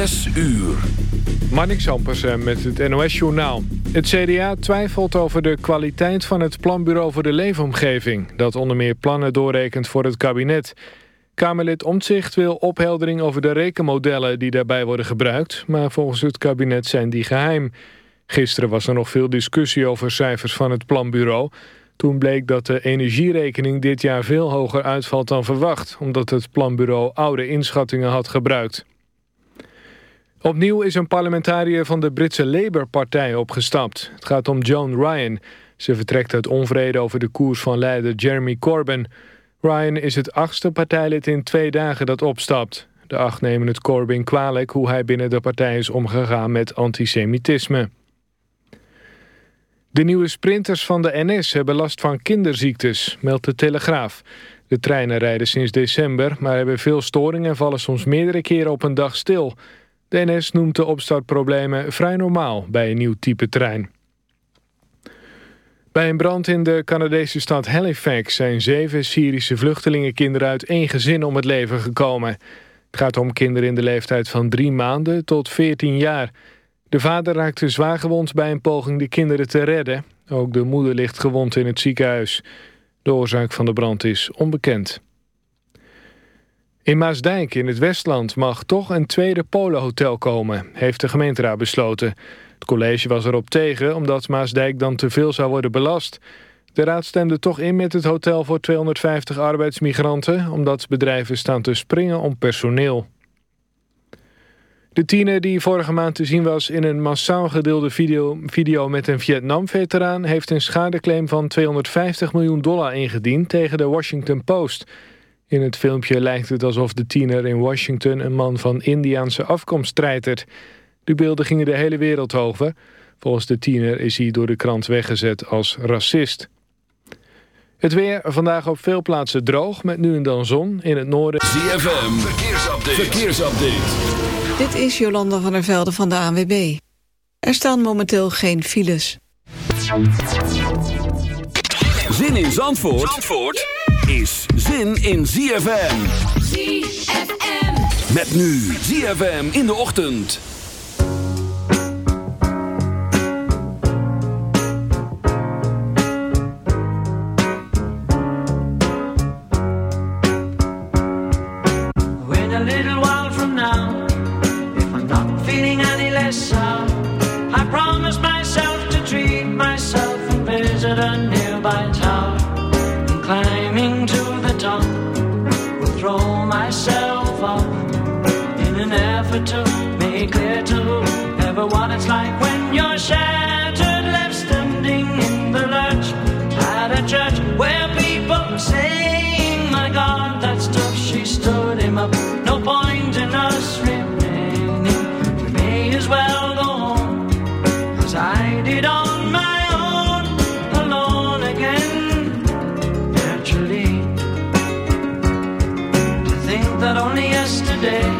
Zes uur. Sampersen met het NOS-journaal. Het CDA twijfelt over de kwaliteit van het Planbureau voor de Leefomgeving... dat onder meer plannen doorrekent voor het kabinet. Kamerlid Omtzigt wil opheldering over de rekenmodellen die daarbij worden gebruikt... maar volgens het kabinet zijn die geheim. Gisteren was er nog veel discussie over cijfers van het Planbureau... Toen bleek dat de energierekening dit jaar veel hoger uitvalt dan verwacht... omdat het planbureau oude inschattingen had gebruikt. Opnieuw is een parlementariër van de Britse Labour-partij opgestapt. Het gaat om Joan Ryan. Ze vertrekt uit onvrede over de koers van leider Jeremy Corbyn. Ryan is het achtste partijlid in twee dagen dat opstapt. De acht nemen het Corbyn kwalijk hoe hij binnen de partij is omgegaan met antisemitisme. De nieuwe sprinters van de NS hebben last van kinderziektes, meldt de Telegraaf. De treinen rijden sinds december, maar hebben veel storingen en vallen soms meerdere keren op een dag stil. De NS noemt de opstartproblemen vrij normaal bij een nieuw type trein. Bij een brand in de Canadese stad Halifax zijn zeven Syrische vluchtelingenkinderen uit één gezin om het leven gekomen. Het gaat om kinderen in de leeftijd van drie maanden tot 14 jaar. De vader raakte zwaar gewond bij een poging de kinderen te redden. Ook de moeder ligt gewond in het ziekenhuis. De oorzaak van de brand is onbekend. In Maasdijk in het Westland mag toch een tweede polenhotel komen, heeft de gemeenteraad besloten. Het college was erop tegen omdat Maasdijk dan te veel zou worden belast. De raad stemde toch in met het hotel voor 250 arbeidsmigranten... omdat bedrijven staan te springen om personeel. De tiener die vorige maand te zien was in een massaal gedeelde video, video met een Vietnam-veteraan... heeft een schadeclaim van 250 miljoen dollar ingediend tegen de Washington Post. In het filmpje lijkt het alsof de tiener in Washington een man van Indiaanse afkomst treitert. De beelden gingen de hele wereld over. Volgens de tiener is hij door de krant weggezet als racist. Het weer vandaag op veel plaatsen droog, met nu en dan zon in het noorden. ZFM, verkeersupdate. verkeersupdate. Dit is Jolanda van der Velde van de ANWB. Er staan momenteel geen files. Zin in Zandvoort, Zandvoort is zin in ZFM. ZFM. Met nu ZFM in de ochtend. When a little while from now, if I'm not feeling any less sour, I promise myself to treat myself and visit a nearby town. remember what it's like when you're shattered, left standing in the lurch at a church where people saying, My God, that stuff, she stood him up. No point in us remaining, we may as well go on as I did on my own, alone again. To think that only yesterday.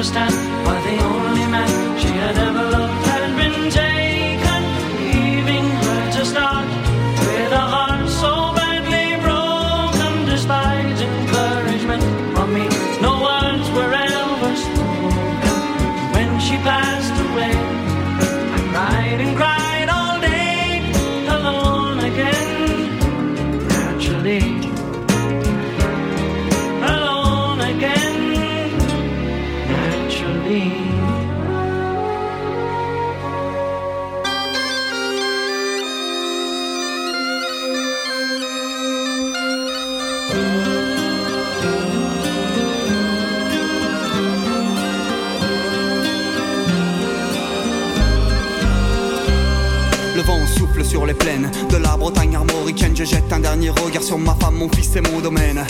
understand se mudo mena.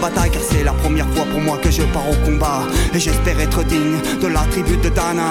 Car c'est la première fois pour moi que je pars au combat. Et j'espère être digne de la tribu de Dana,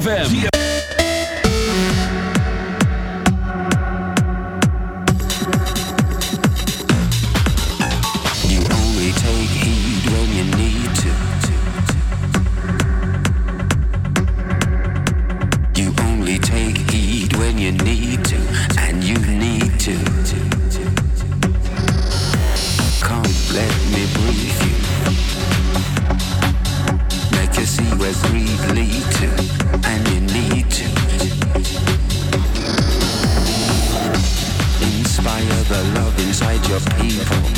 ZFM. Beautiful.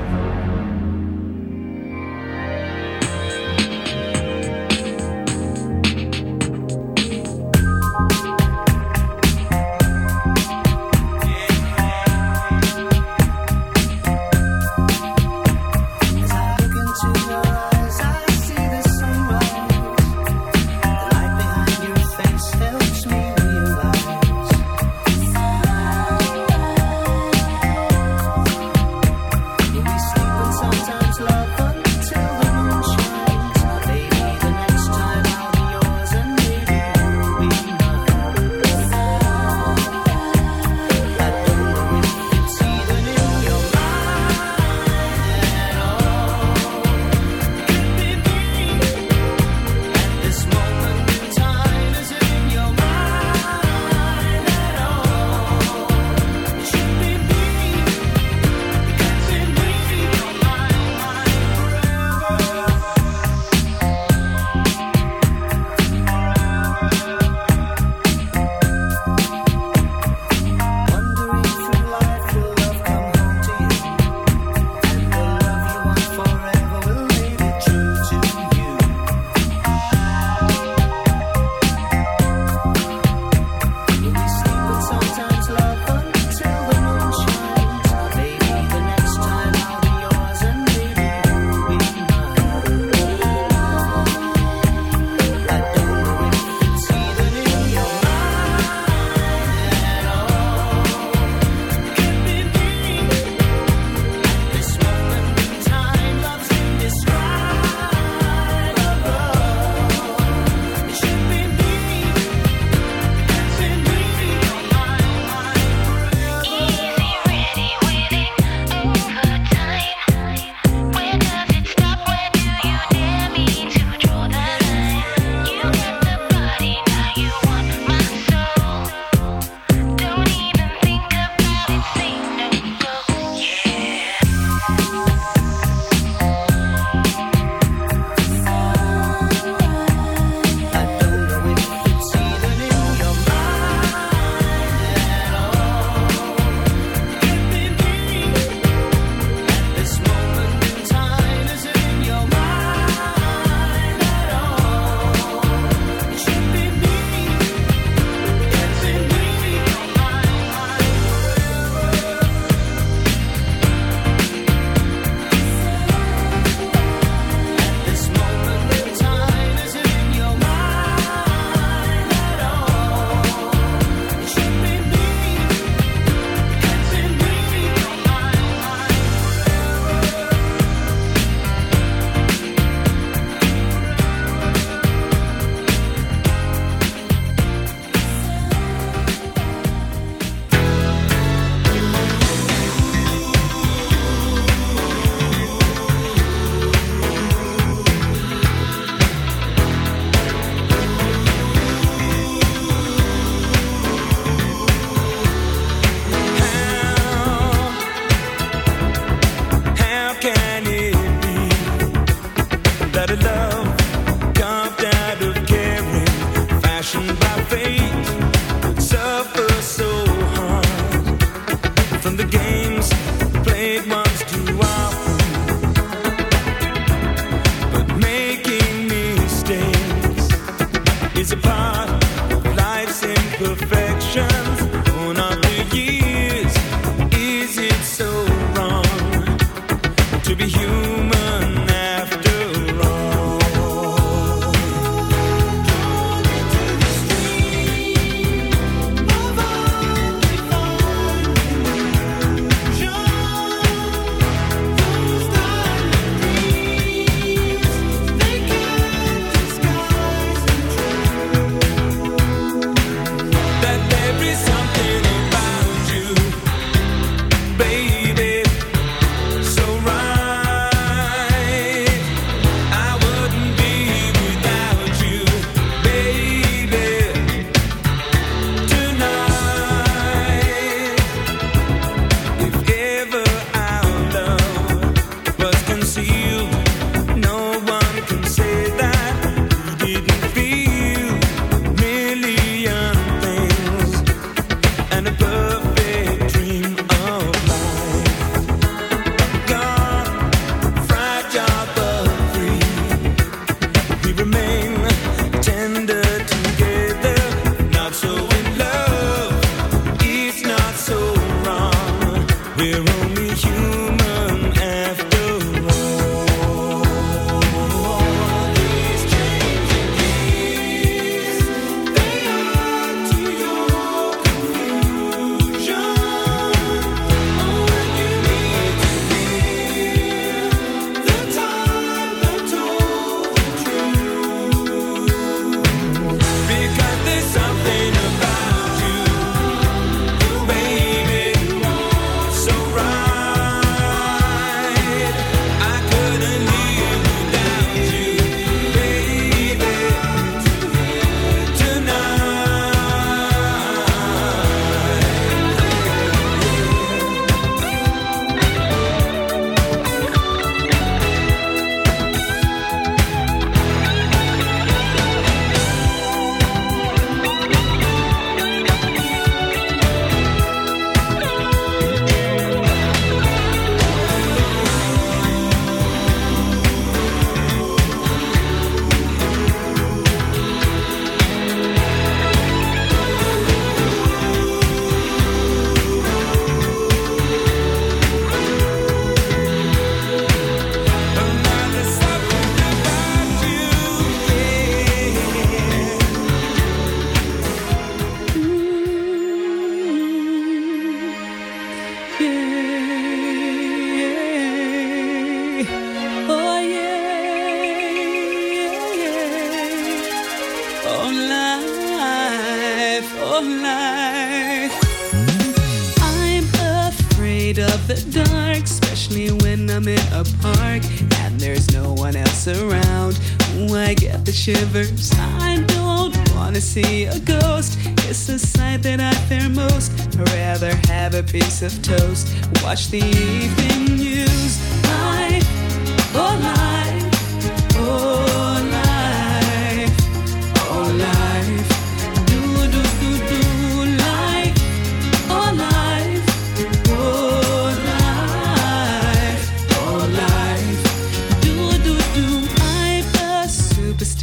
rivers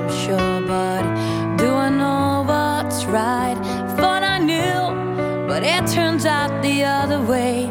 I'm sure, but do I know what's right? Thought I knew, but it turns out the other way.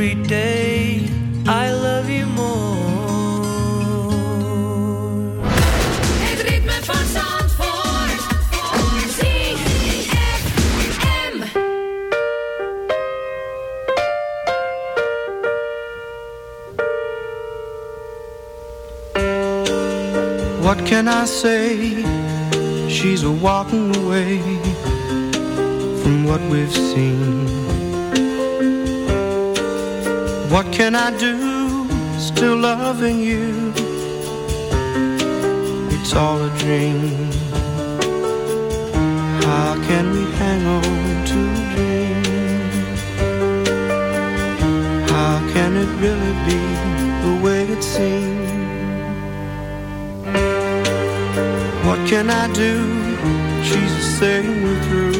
Every day I love you more. Het ritme van Zandvoort. ZFM. What can I say? She's a walking away from what we've seen. What can I do? Still loving you. It's all a dream. How can we hang on to a dream? How can it really be the way it seems? What can I do? She's the same through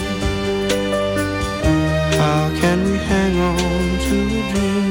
To a dream?